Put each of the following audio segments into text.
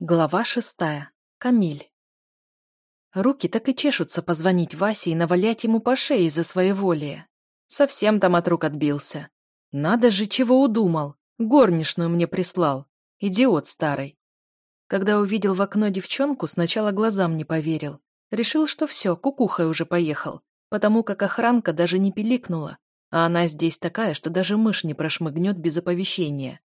Глава шестая. Камиль. Руки так и чешутся позвонить Васе и навалять ему по шее из-за своеволия. Совсем там от рук отбился. Надо же, чего удумал. Горничную мне прислал. Идиот старый. Когда увидел в окно девчонку, сначала глазам не поверил. Решил, что все, кукухой уже поехал, потому как охранка даже не пиликнула, а она здесь такая, что даже мышь не прошмыгнет без оповещения.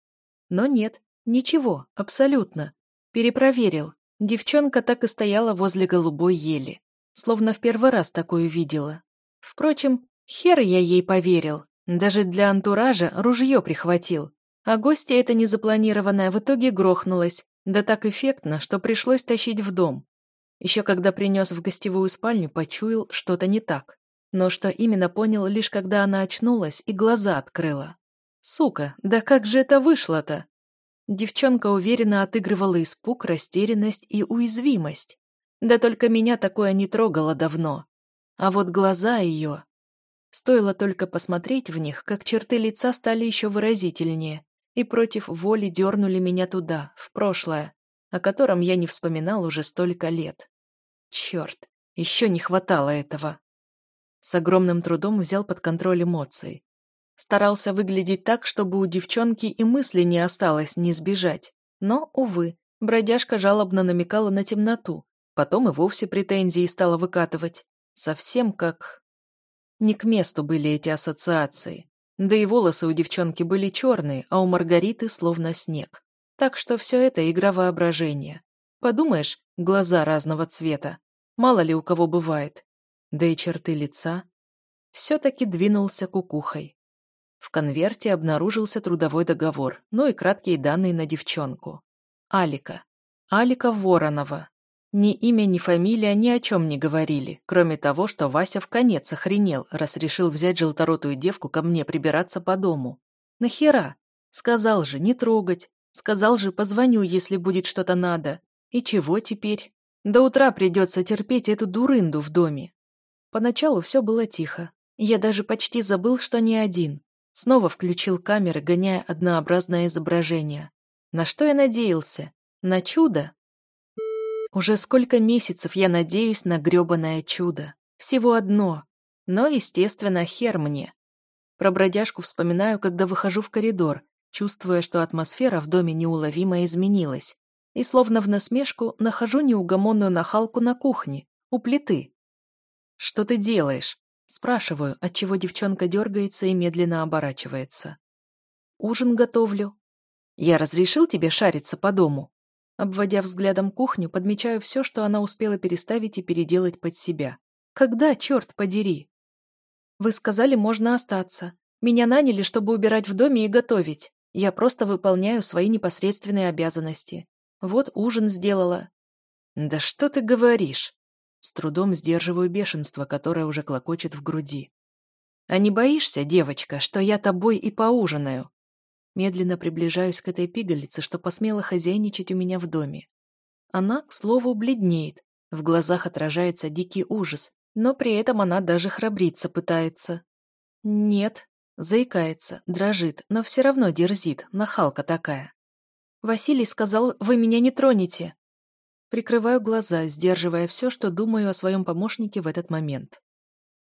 Но нет, ничего, абсолютно. Перепроверил. Девчонка так и стояла возле голубой ели. Словно в первый раз такую видела. Впрочем, хер я ей поверил. Даже для антуража ружье прихватил. А гостья эта незапланированная в итоге грохнулась. Да так эффектно, что пришлось тащить в дом. Еще когда принес в гостевую спальню, почуял что-то не так. Но что именно понял лишь когда она очнулась и глаза открыла. Сука, да как же это вышло-то? Девчонка уверенно отыгрывала испуг, растерянность и уязвимость. Да только меня такое не трогало давно. А вот глаза ее... Стоило только посмотреть в них, как черты лица стали еще выразительнее, и против воли дернули меня туда, в прошлое, о котором я не вспоминал уже столько лет. Черт, еще не хватало этого. С огромным трудом взял под контроль эмоции. Старался выглядеть так, чтобы у девчонки и мысли не осталось не сбежать. Но, увы, бродяжка жалобно намекала на темноту, потом и вовсе претензии стала выкатывать. Совсем как... Не к месту были эти ассоциации. Да и волосы у девчонки были черные, а у Маргариты словно снег. Так что все это игра воображения. Подумаешь, глаза разного цвета. Мало ли у кого бывает. Да и черты лица. Все-таки двинулся кукухой. В конверте обнаружился трудовой договор, ну и краткие данные на девчонку. Алика. Алика Воронова. Ни имя, ни фамилия ни о чем не говорили, кроме того, что Вася в конец охренел, раз решил взять желторотую девку ко мне прибираться по дому. Нахера? Сказал же, не трогать. Сказал же, позвоню, если будет что-то надо. И чего теперь? До утра придется терпеть эту дурынду в доме. Поначалу все было тихо. Я даже почти забыл, что не один. Снова включил камеры, гоняя однообразное изображение. На что я надеялся? На чудо? Уже сколько месяцев я надеюсь на грёбаное чудо. Всего одно. Но, естественно, хер мне. Про бродяжку вспоминаю, когда выхожу в коридор, чувствуя, что атмосфера в доме неуловимо изменилась. И словно в насмешку нахожу неугомонную нахалку на кухне, у плиты. «Что ты делаешь?» Спрашиваю, отчего девчонка дергается и медленно оборачивается. «Ужин готовлю». «Я разрешил тебе шариться по дому?» Обводя взглядом кухню, подмечаю все, что она успела переставить и переделать под себя. «Когда, черт подери?» «Вы сказали, можно остаться. Меня наняли, чтобы убирать в доме и готовить. Я просто выполняю свои непосредственные обязанности. Вот ужин сделала». «Да что ты говоришь?» С трудом сдерживаю бешенство, которое уже клокочет в груди. «А не боишься, девочка, что я тобой и поужинаю?» Медленно приближаюсь к этой пигалице, что посмела хозяйничать у меня в доме. Она, к слову, бледнеет. В глазах отражается дикий ужас, но при этом она даже храбриться пытается. «Нет», заикается, дрожит, но все равно дерзит, нахалка такая. «Василий сказал, вы меня не тронете». Прикрываю глаза, сдерживая все, что думаю о своем помощнике в этот момент.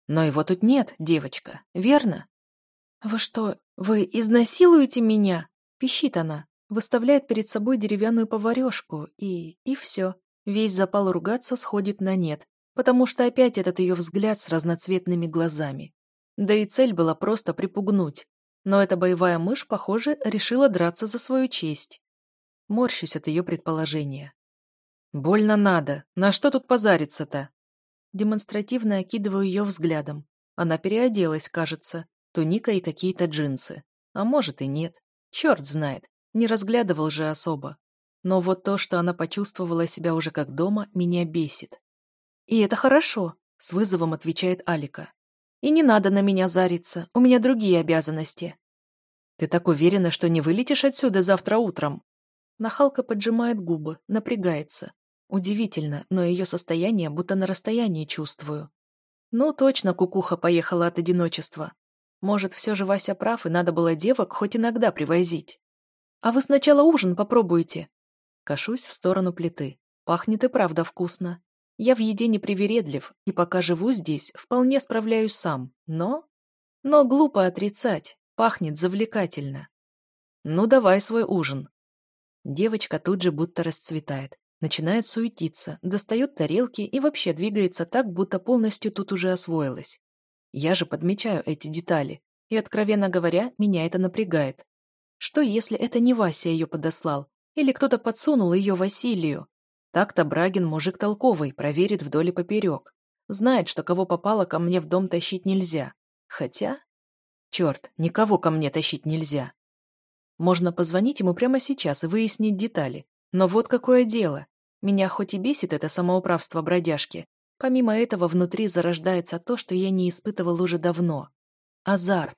Но его тут нет, девочка, верно? Вы что, вы изнасилуете меня? Пищит она, выставляет перед собой деревянную поварешку, и... и все. Весь запал ругаться сходит на нет, потому что опять этот ее взгляд с разноцветными глазами. Да и цель была просто припугнуть. Но эта боевая мышь, похоже, решила драться за свою честь. Морщусь от ее предположения. «Больно надо. На что тут позариться-то?» Демонстративно окидываю ее взглядом. Она переоделась, кажется. Туника и какие-то джинсы. А может и нет. Черт знает. Не разглядывал же особо. Но вот то, что она почувствовала себя уже как дома, меня бесит. «И это хорошо», — с вызовом отвечает Алика. «И не надо на меня зариться, у меня другие обязанности». «Ты так уверена, что не вылетишь отсюда завтра утром?» Нахалка поджимает губы, напрягается. Удивительно, но ее состояние будто на расстоянии чувствую. Ну, точно кукуха поехала от одиночества. Может, все же Вася прав, и надо было девок хоть иногда привозить. А вы сначала ужин попробуйте. Кашусь в сторону плиты. Пахнет и правда вкусно. Я в еде не привередлив, и пока живу здесь, вполне справляюсь сам. Но... Но глупо отрицать. Пахнет завлекательно. Ну, давай свой ужин. Девочка тут же будто расцветает. Начинает суетиться, достает тарелки и вообще двигается так, будто полностью тут уже освоилась. Я же подмечаю эти детали, и, откровенно говоря, меня это напрягает. Что, если это не Вася ее подослал, или кто-то подсунул ее Василию? Так-то Брагин мужик толковый, проверит вдоль и поперек. Знает, что кого попало ко мне в дом тащить нельзя. Хотя... Черт, никого ко мне тащить нельзя. Можно позвонить ему прямо сейчас и выяснить детали. Но вот какое дело. Меня хоть и бесит это самоуправство бродяжки, помимо этого внутри зарождается то, что я не испытывал уже давно. Азарт.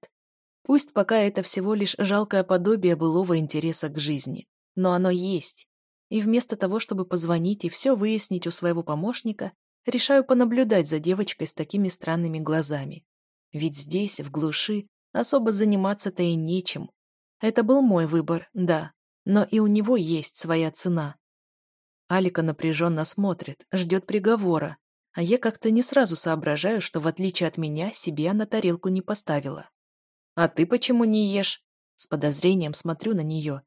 Пусть пока это всего лишь жалкое подобие былого интереса к жизни, но оно есть. И вместо того, чтобы позвонить и все выяснить у своего помощника, решаю понаблюдать за девочкой с такими странными глазами. Ведь здесь, в глуши, особо заниматься-то и нечем. Это был мой выбор, да, но и у него есть своя цена. Алика напряженно смотрит, ждет приговора, а я как-то не сразу соображаю, что в отличие от меня себе она тарелку не поставила. «А ты почему не ешь?» С подозрением смотрю на нее.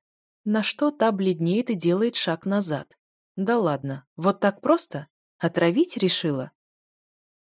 На что та бледнеет и делает шаг назад. «Да ладно, вот так просто? Отравить решила?»